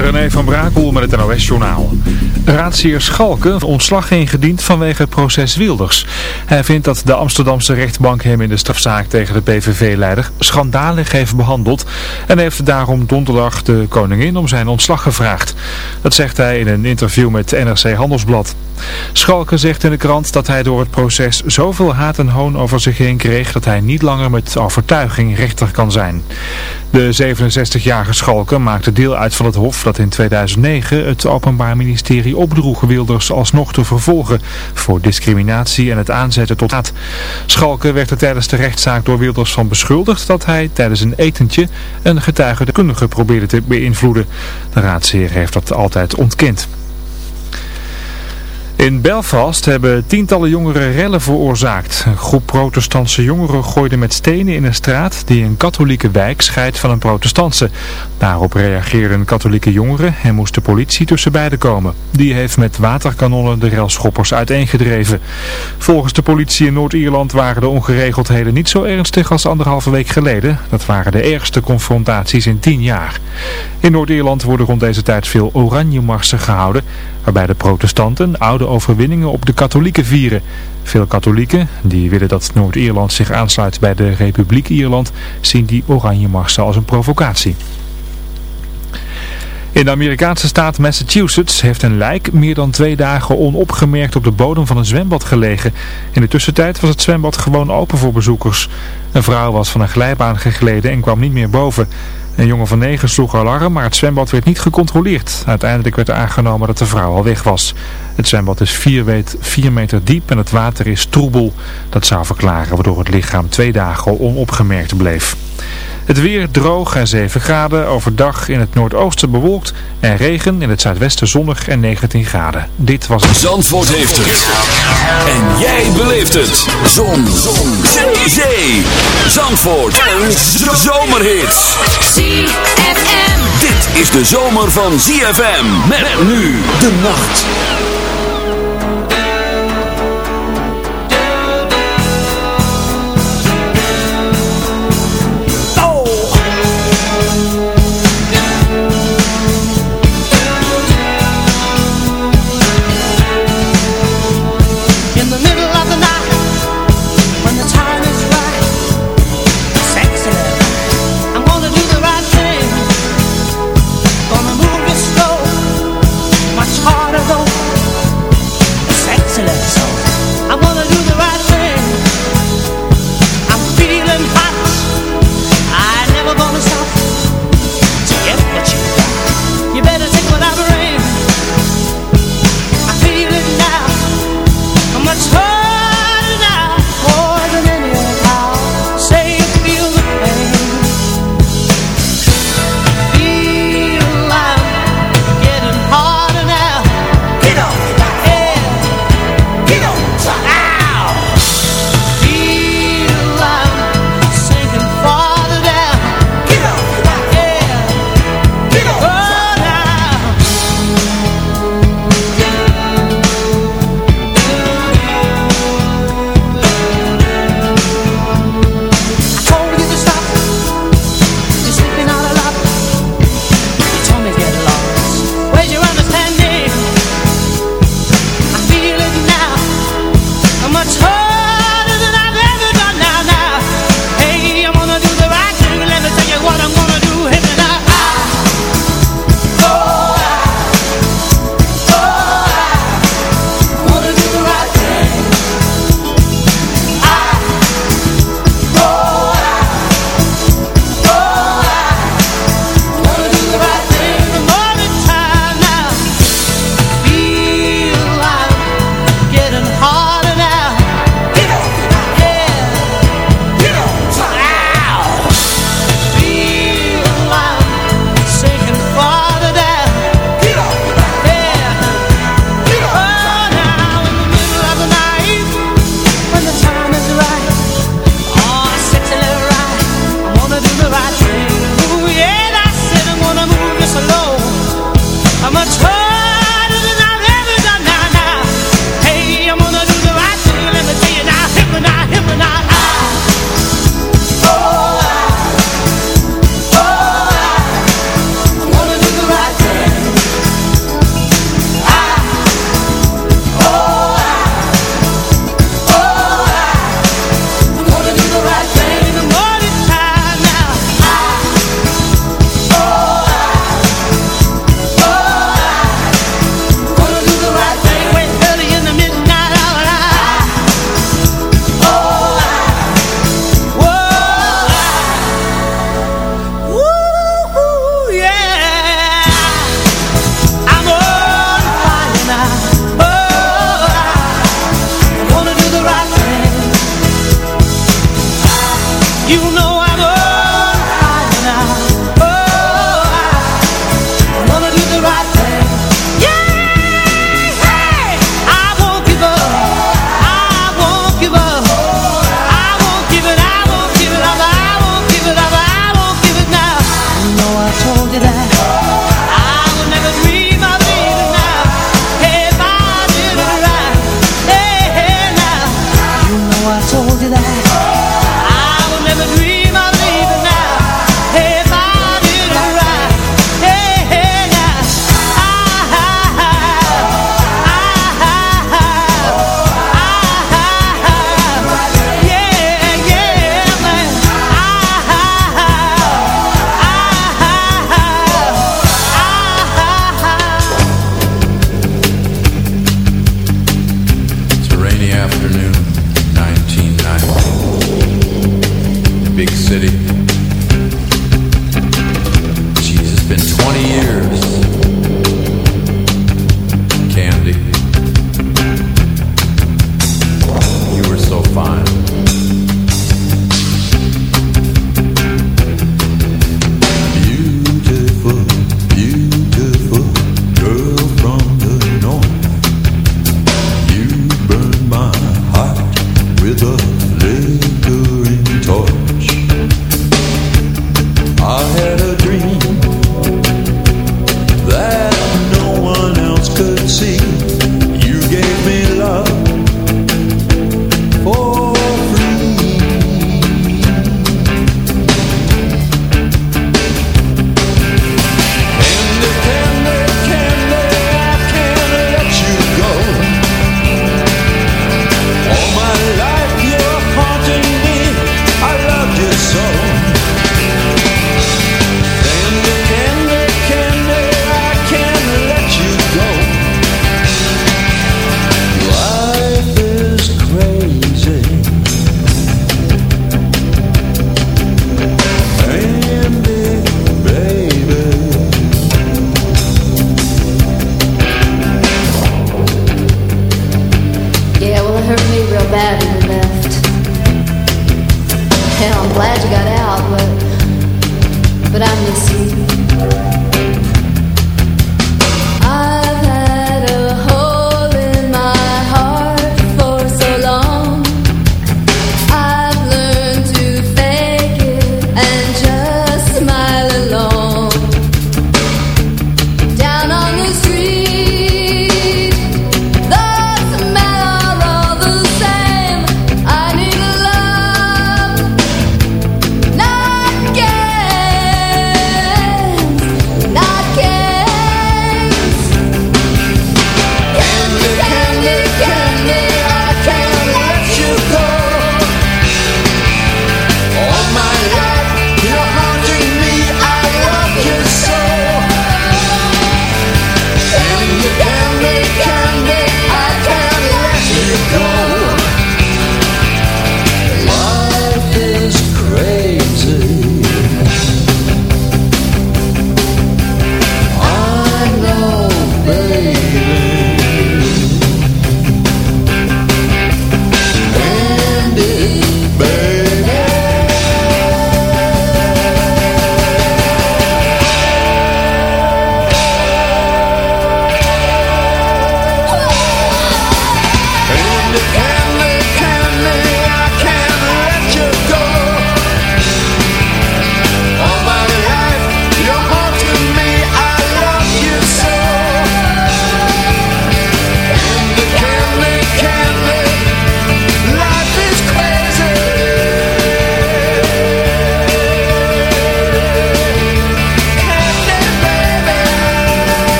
René van Brakel met het NOS-journaal. Raadsheer Schalke ontslag ingediend vanwege proces Wilders. Hij vindt dat de Amsterdamse rechtbank hem in de strafzaak tegen de PVV-leider schandalig heeft behandeld en heeft daarom donderdag de koningin om zijn ontslag gevraagd. Dat zegt hij in een interview met NRC Handelsblad. Schalke zegt in de krant dat hij door het proces zoveel haat en hoon over zich heen kreeg dat hij niet langer met overtuiging rechter kan zijn. De 67-jarige Schalke maakte deel uit van het hof dat in 2009 het Openbaar Ministerie opdroeg Wilders alsnog te vervolgen voor discriminatie en het aanzetten tot haat. Schalke werd er tijdens de rechtszaak door Wilders van beschuldigd dat hij tijdens een etentje een getuige de kundige probeerde te beïnvloeden. De raadsheer heeft dat altijd ontkend. In Belfast hebben tientallen jongeren rellen veroorzaakt. Een groep protestantse jongeren gooide met stenen in een straat die een katholieke wijk scheidt van een protestantse. Daarop reageerden katholieke jongeren en moest de politie tussen beiden komen. Die heeft met waterkanonnen de relschoppers uiteengedreven. Volgens de politie in Noord-Ierland waren de ongeregeldheden niet zo ernstig als anderhalve week geleden. Dat waren de ergste confrontaties in tien jaar. In Noord-Ierland worden rond deze tijd veel oranje marsen gehouden, waarbij de protestanten oude overwinningen op de katholieken vieren. Veel katholieken, die willen dat Noord-Ierland zich aansluit bij de Republiek Ierland, zien die oranje marsen als een provocatie. In de Amerikaanse staat Massachusetts heeft een lijk meer dan twee dagen onopgemerkt op de bodem van een zwembad gelegen. In de tussentijd was het zwembad gewoon open voor bezoekers. Een vrouw was van een glijbaan gegleden en kwam niet meer boven. Een jongen van negen sloeg alarm, maar het zwembad werd niet gecontroleerd. Uiteindelijk werd er aangenomen dat de vrouw al weg was. Het zwembad is 4 meter diep en het water is troebel. Dat zou verklaren waardoor het lichaam twee dagen onopgemerkt bleef. Het weer droog en 7 graden. Overdag in het noordoosten bewolkt en regen. In het zuidwesten zonnig en 19 graden. Dit was het. Zandvoort heeft het. En jij beleeft het. Zon. Zon. Zee. Zandvoort. En zomerhits. ZFM. Dit is de zomer van ZFM. Met nu de nacht.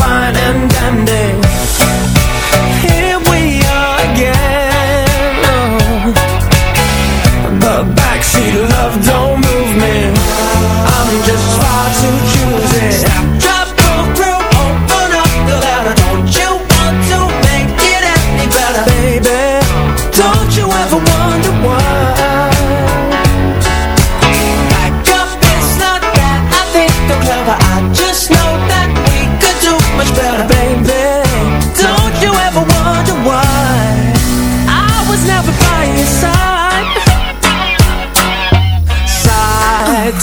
wine and dine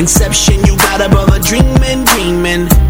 Inception, you got a brother dreaming, dreaming.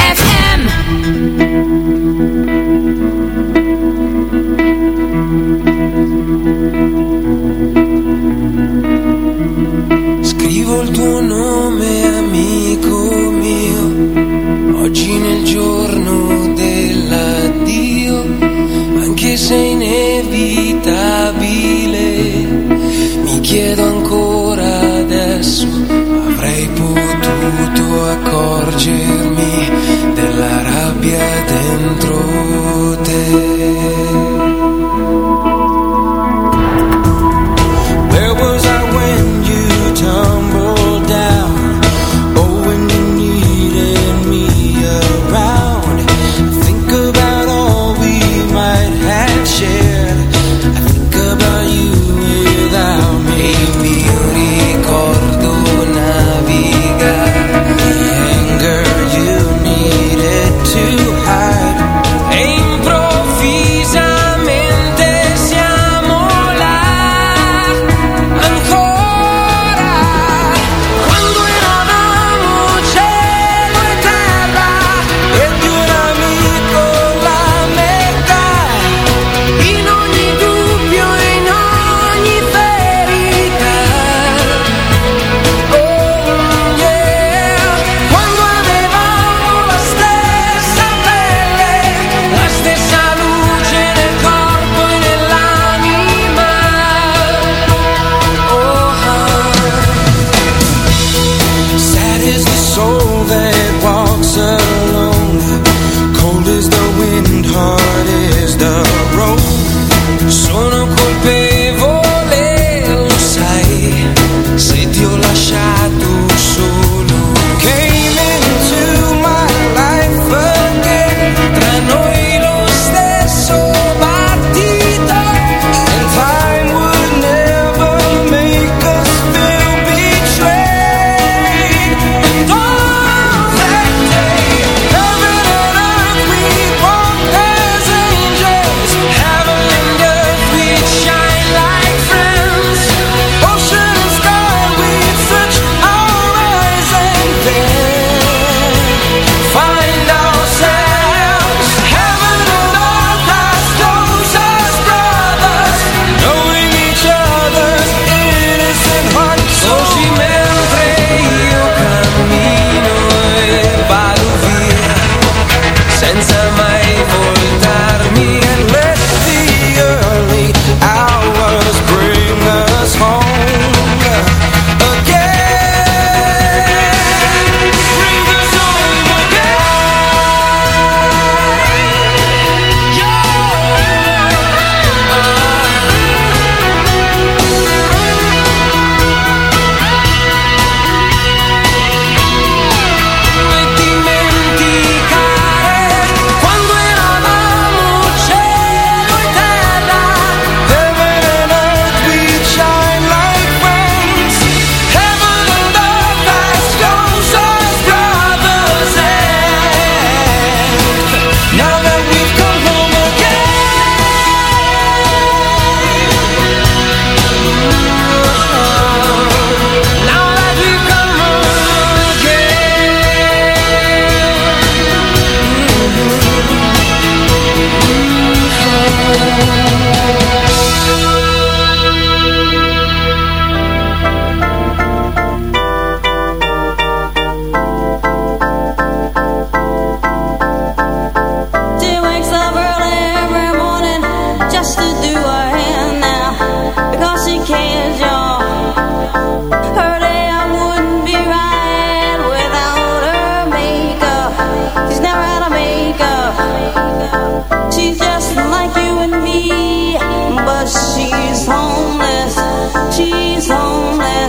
accorgermi della rabbia dentro te.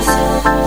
myself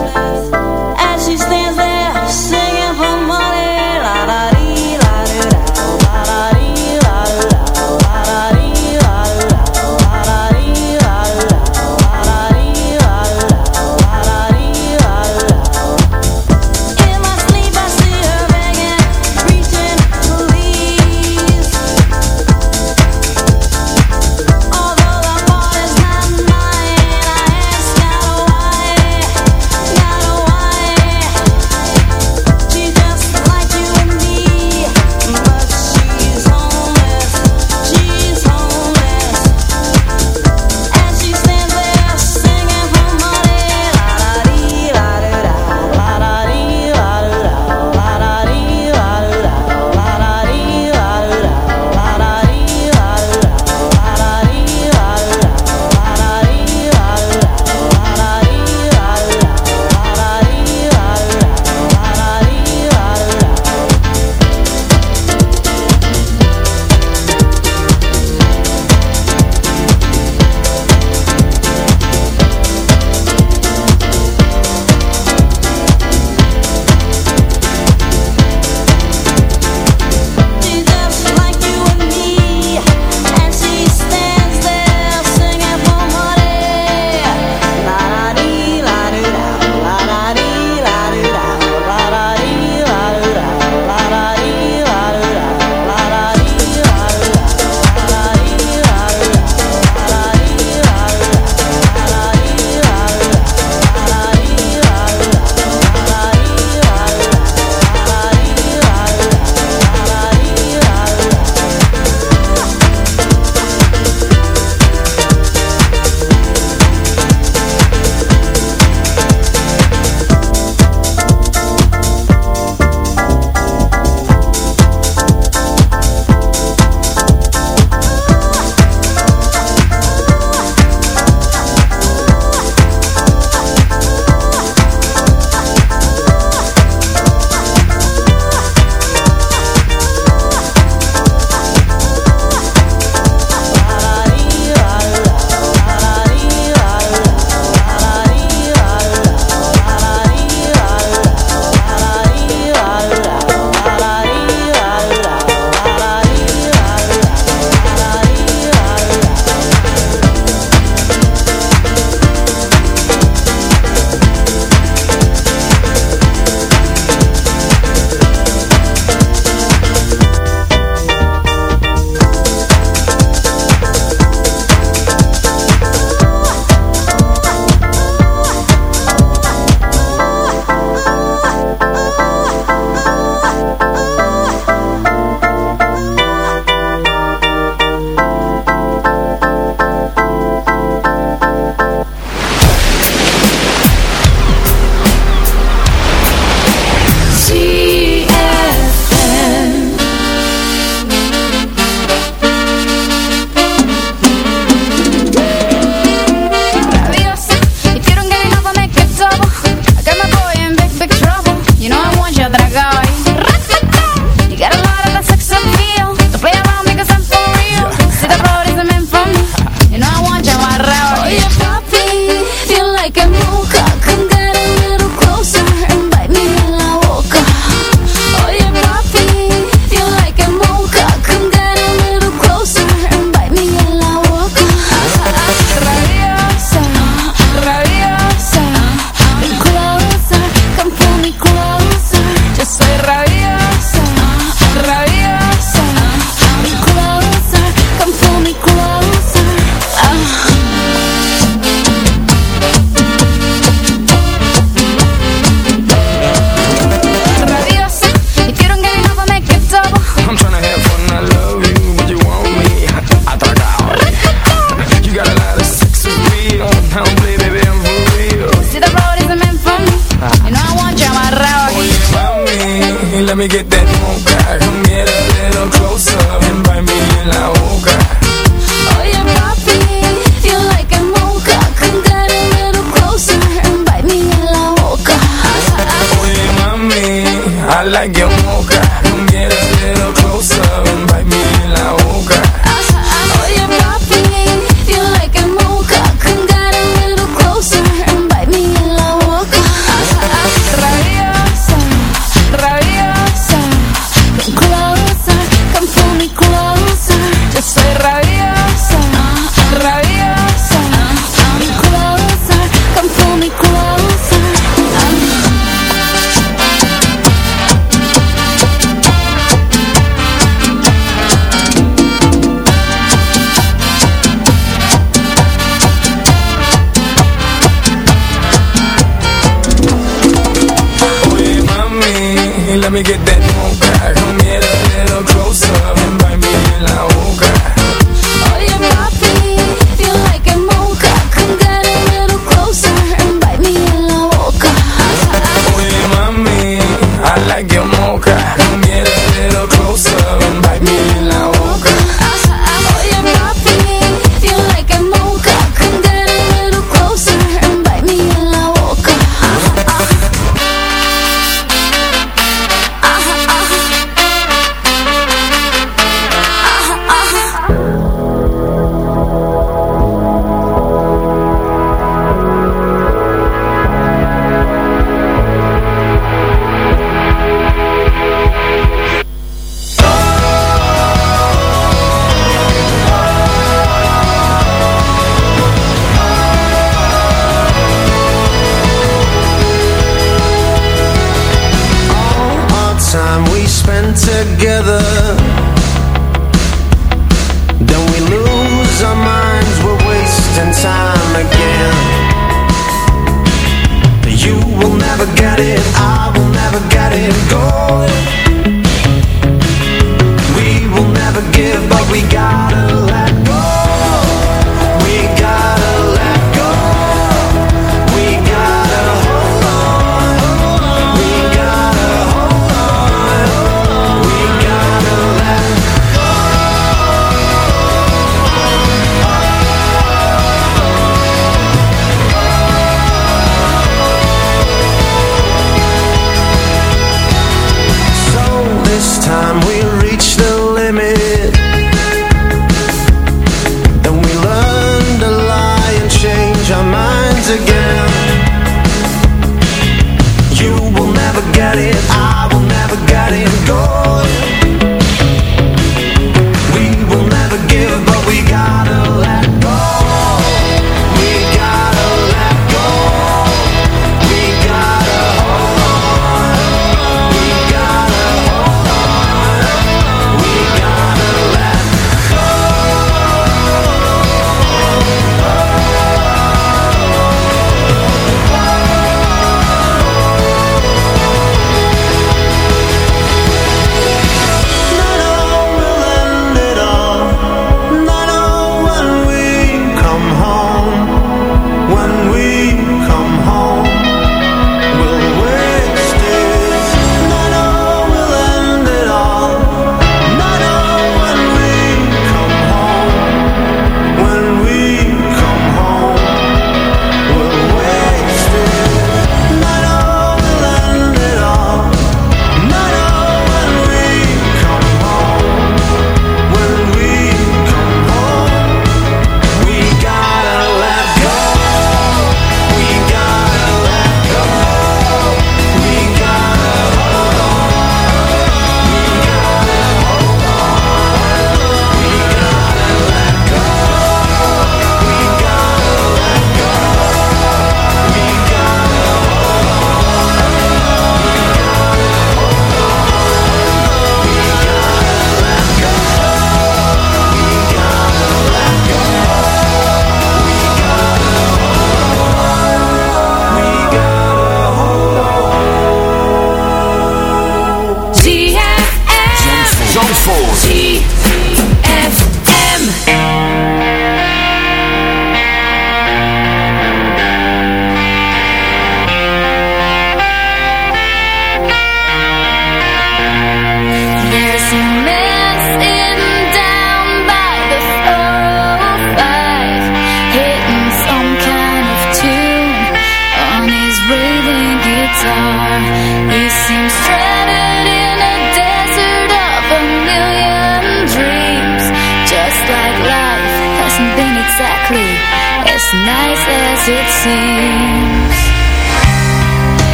me get that mocha. Come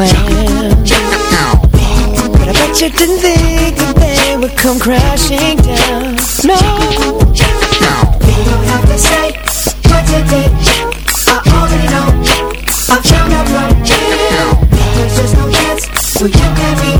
Plans. But I bet you didn't think that they would come crashing down. No. You don't have to say what you did. I already know. I've found out now. There's just no chance for you and me.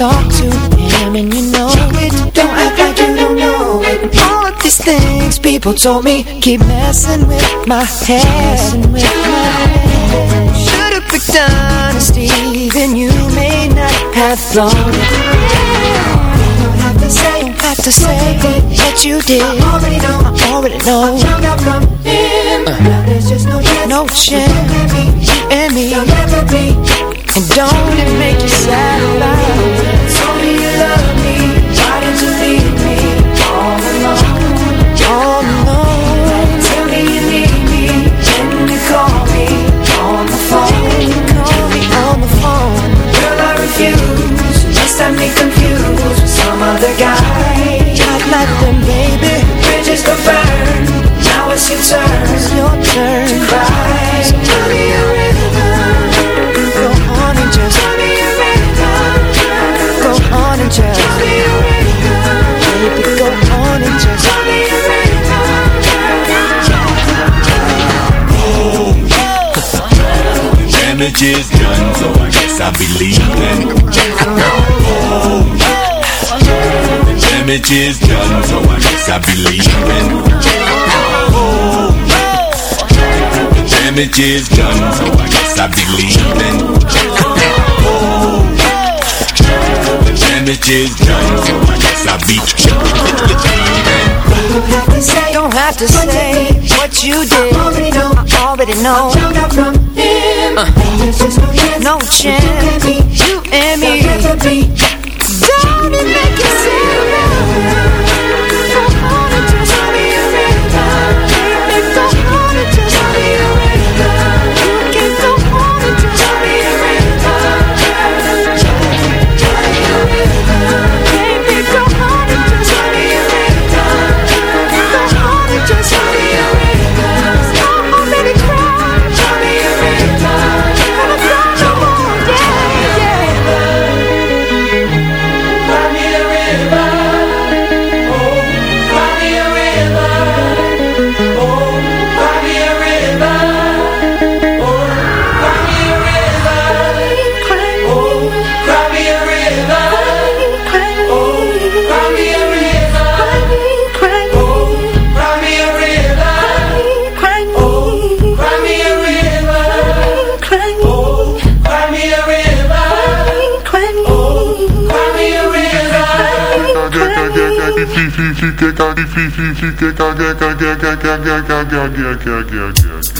Talk to him and you know it. Don't act like you don't know it. All of these things people told me keep messing with my head. Should've picked honesty, then you may not have thought it. Don't have to say, don't have to say that you did. I already know, I already know. I found out from him. Uh. Now there's just no chance. No chance. You and me. There'll never be. And don't it make you sad it? Me you love me. Damage is done, so I guess I'll be leaving. Oh, the damage is done, so I guess I'll be leaving. Oh, the damage is done, so I guess I'll be leaving. Oh, the damage is done, so I guess I'll be leaving. Don't have to say what you did. I already know. I already know. Uh, no chance. You and me. Don't it make you? Kijk aan die visie, kijk kijk kijk kijk kijk kijk kijk kijk.